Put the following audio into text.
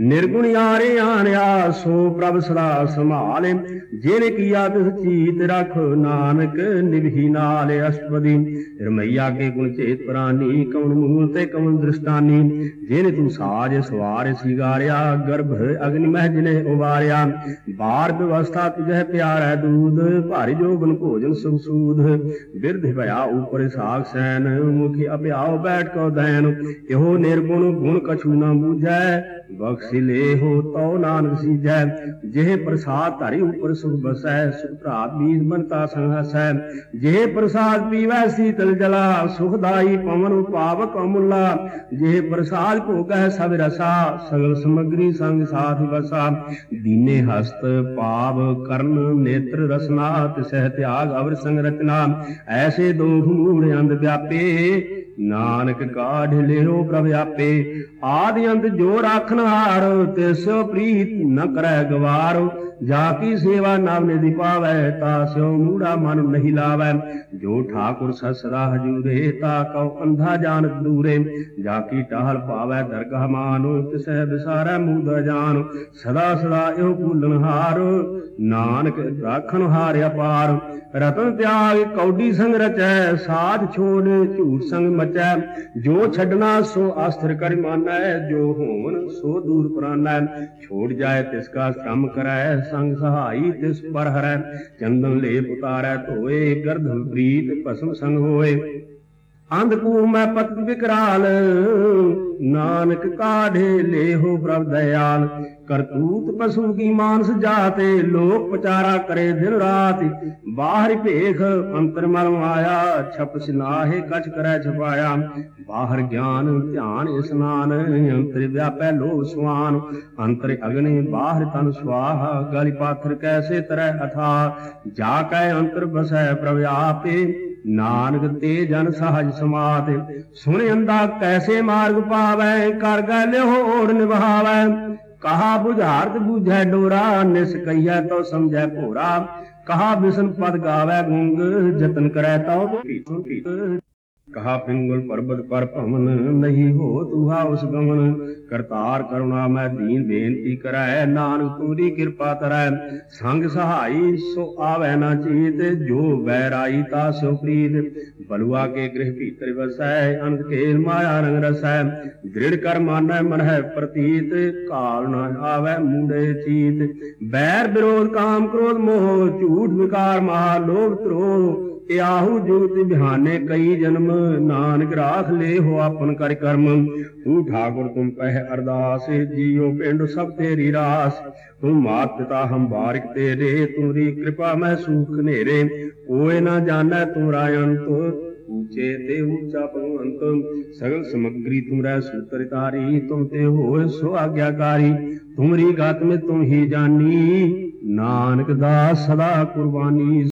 ਨਿਰਗੁਣ ਯਾਰੇ ਆਣਿਆ, ਸੋ ਪ੍ਰਭ ਸਦਾ ਸੰਭਾਲੇ। ਜਿਨ ਕੀਆ ਤਿਸ ਚੀਤ ਰਖ, ਨਾਨਕ ਨਿਭੀ ਨਾਲ ਅਸ਼ਟਪਦੀ। ਰਮਈਆ ਕੇ ਗੁਣ ਚੇਤ ਪ੍ਰਾਨੀ, ਕਉਣ ਮੂਲ ਤੇ ਕਉਣ ਦ੍ਰਿਸ਼ਟਾਨੀ। ਜਿਨ ਤੂੰ ਸਾਜ ਸਵਾਰ ਸਿਗਾਰਿਆ, ਗਰਭ ਅਗਨਿ ਮਹਿ ਜਿਨੇ ਉਵਾਰਿਆ ਬਾਰ ਵਿਵਸਥਾ ਤੁਝੇ ਪਿਆਰੈ ਦੂਧ ਭਾਰੀ ਜੋਗਨ ਭੋਜਨ ਸੁਸੂਦ। ਬਿਰਧ ਭਇਆ ਉਪਰ ਸਾਖ ਸੈਨ, ਮੁਖੀ ਅਭਿਆਉ ਬੈਠ ਕੋ ਦੈਨ। ਇਹੋ ਨਿਰਗੁਣ ਗੁਣ ਕਛੂ ਨਾ ਬੂਝੈ। ਬਖਸ਼ ਲੇਹੋ ਤਉ ਨਾਨਕ ਸੀਜੈ ਜਿਹ ਪ੍ਰਸਾਦ ਧਾਰੀ ਉਪਰ ਸੁਖ ਬਸੈ, ਸੁਖ ਭਰਾਤ ਬੀਜ ਬੰਤਾ ਸੰਹਸੈ ਜਿਹ ਪ੍ਰਸਾਦ ਪੀਵੈ ਸੀਤਲ ਜਲਾ, ਸੁਖਦਾਈ ਪਵਨ ਪਾਵਕ ਅਮੁੱਲਾ। ਜਿਹ ਪ੍ਰਸਾਦ ਭੋਗੈ ਸਭ ਰਸਾ, ਸਗਲ ਸਮਗਰੀ ਸੰਗ ਸਾਥ ਵਸਾ। ਦੀਨੇ ਹਸਤ ਪਾਵ ਕਰਨ ਨੇਤਰ ਰਸਨਾ, ਤਿਸਹਿ ਤਿਆਗ ਅਵਰ ਸੰਗ ਰਚਨਾ। ਐਸੇ ਦੋਖ ਮੂੜ ਅੰਧ ਵਿਆਪੇ ਨਾਨਕ ਕਾਢ ਲਿਓ ਪ੍ਰਭ ਆਪੇ, ਆਦਿ ਅੰਤ ਜੋ ਰਾਖਨ ਹਾਰ ਤਿਸੋ ਪ੍ਰੀਤ ਨ ਕਰੈ ਗਵਾਰ। ਜਾ ਕੀ ਸੇਵਾ ਨਾਮ ਦੀ ਪਾਵੈ, ਤਾ ਸਿਓ ਮੂੜਾ ਮਨ ਨਹੀਂ ਲਾਵੈ। ਜੋ ਠਾਕੁਰ ਸਸਰਾ ਹਜੂਰੇ ਤਾ ਕਉ ਅੰਧਾ ਜਾਣਤ ਦੂਰੇ। ਜਾ ਕੀ ਟਾਹਲ ਪਾਵੈ, ਦਰਗਹ ਮਾਨ ਤਿਸਹਿ ਵਿਸਾਰੈ ਮੂਦ ਜਾਨ। ਸਦਾ ਸਦਾ ਇਹੋ ਭੂਲਨ ਹਾਰ, ਨਾਨਕ ਰਾਖਨ ਹਾਰ ਅਪਾਰ ਰਤਨ ਤਿਆਗ ਕੌਡੀ ਸੰਗ ਰਚੈ, ਸਾਧ ਛੋੜ ਝੂਠ ਸੰਗ ਮਚੈ। ਜੋ ਛੱਡਣਾ ਸੋ ਆਸਥਿਰ ਕਰ ਮਾਨੈ, ਜੋ ਹੋਵਨ ਸੋ ਦੂਰ ਪ੍ਰਾਨੈ। ਛੋੜ ਜਾਏ ਤਿਸ ਕਾ ਕੰਮ ਕਰੈ ਸੰਗ ਸਹਾਈ ਤਿਸ ਪਰ ਹਰੈ ਚੰਦਨ ਲੇਪ ਉਤਾਰੈ ਧੋਏ ਗਰਧਨ ਪ੍ਰੀਤ ਭਸਮ ਸੰਗ ਹੋਏ। ਅੰਧਕੂ ਮੈਂ ਪਤ ਵਿਕਰਾਲ, ਨਾਨਕ ਕਾਢੇ ਲੇਹੋ ਪ੍ਰਭ ਦਇਆਲ। ਕਰਤੂਤ ਪਸ਼ੂ ਕੀ ਮਾਨਸ ਜਾਤੇ, ਲੋਕ ਪਚਾਰਾ ਕਰੇ ਦਿਨ ਰਾਤ। ਬਾਹਰ ਭੇਖ ਅੰਤਰ ਮਲ ਆਇਆ, ਛਪ ਸਿਨਾਹੇ ਕਛ ਕਰੈ ਛਪਾਇਆ। ਬਾਹਰ ਗਿਆਨ, ਧਿਆਨ ਇਸਨਾਨ, ਅੰਤਰ ਵਿਆਪੈ ਲੋਭ ਸੁਆਨ। ਅੰਤਰ ਅਗਨੇ ਬਾਹਰ ਤਨ ਸਵਾਹਾ ਗਲੀ ਪਾਥਰ ਕੈਸੇ ਤਰੈ ਅਥਾ ਜਾ ਕੈ ਅੰਤਰ ਬਸੈ ਪ੍ਰਭ ਆਪੇ। ਨਾਨਕ ਤੇ ਜਨ ਸਹਜ ਸਮਾਤ ਸੁਣ ਅੰਦਾ ਕੈਸੇ ਮਾਰਗ ਪਾਵੈ, ਕਰ ਗੈ ਲਿਓ ਨਿਭਾਵੈ। ਕਹਾ ਬੁਝਾਰਤ ਬੂਝੈ ਡੋਰਾ, ਨਿਸ ਕਈਐ ਤੋ ਸਮਝੈ ਭੋਰਾ। ਕਹਾ ਬਿਸਨ ਪਦ ਗਾਵੈ ਗੁੰਗ, ਜਤਨ ਕਰੈ ਤਉ ਕਹਾ ਪਿੰਗਲ ਪਰਬਤ ਪਰ ਭਵਨ ਨਹੀਂ ਹੋ ਤੁਹਾ ਉਸ ਗਮਨ। ਕਰਤਾਰ ਕਰੁਣਾ ਮੈਂ ਦੀਨ ਬੇਨਤੀ ਕਰੈ, ਨਾਨਕ ਤੂਰੀ ਕਿਰਪਾ ਤਰੈ। ਸੰਗ ਸਹਾਈ ਸੋ ਆਵੈ ਨਾ ਚੀਤ, ਜੋ ਬੈਰਾਈ ਤਾ ਸੋ ਪ੍ਰੀਤ। ਬਲੁਆ ਕੇ ਗ੍ਰਹਿ ਭੀਤਰ ਵਸੈ ਅੰਤ ਖੇਲ ਮਾਇਆ ਰੰਗ ਰਸੈ। ਦ੍ਰਿੜ ਕਰ ਮਾਨੈ ਮਨ ਹੈ ਪ੍ਰਤੀਤ, ਕਾਲ ਨਾ ਆਵੈ ਮੂੜੇ ਚੀਤ। ਬੈਰ ਵਿਰੋਧ ਕਾਮ ਕ੍ਰੋਧ ਮੋਹ, ਝੂਠ ਵਿਕਾਰ ਮਹਾ ਲੋਭ ਤਰੋਹ ਇਆਹੂ ਜੁਗਤ ਬਿਹਾਨੇ ਕਈ ਜਨਮ, ਨਾਨਕ ਰਾਖ ਲੇ ਹੋ ਆਪਨ ਕਰ ਕਰਮ। ਤੂੰ ਠਾਕੁਰ, ਤੁਮ ਪਹਿ ਅਰਦਾਸ, ਜੀਉ ਪਿੰਡ ਸਭ ਤੇਰੀ ਰਾਸ। ਤੂੰ ਮਾਤ ਪਿਤਾ ਹਮ ਬਾਰਿਕ ਤੇਰੇ ਤੂਰੀ ਕਿਰਪਾ ਮਹਿ ਸੂਖ ਨੇਰੇ। ਕੋਏ ਨਾ ਜਾਣੈ ਤੂੰ ਰਾਇੰਤ ਊਚੇ ਤੇ ਊਚਾ ਭਗਵੰਤ। ਸਗਲ ਸਮਗਰੀ ਤੁਮਰਾ ਸੂਤਰ ਤਾਰੀ, ਤੁਮ ਤੇ ਹੋਏ ਸੋ ਆਗਿਆਕਾਰੀ। ਤੁਮਰੀ ਗਤ ਮੇ ਤੁਮ ਹੀ ਜਾਨੀ, ਨਾਨਕ ਦਾ ਸਦਾ ਕੁਰਬਾਨੀ।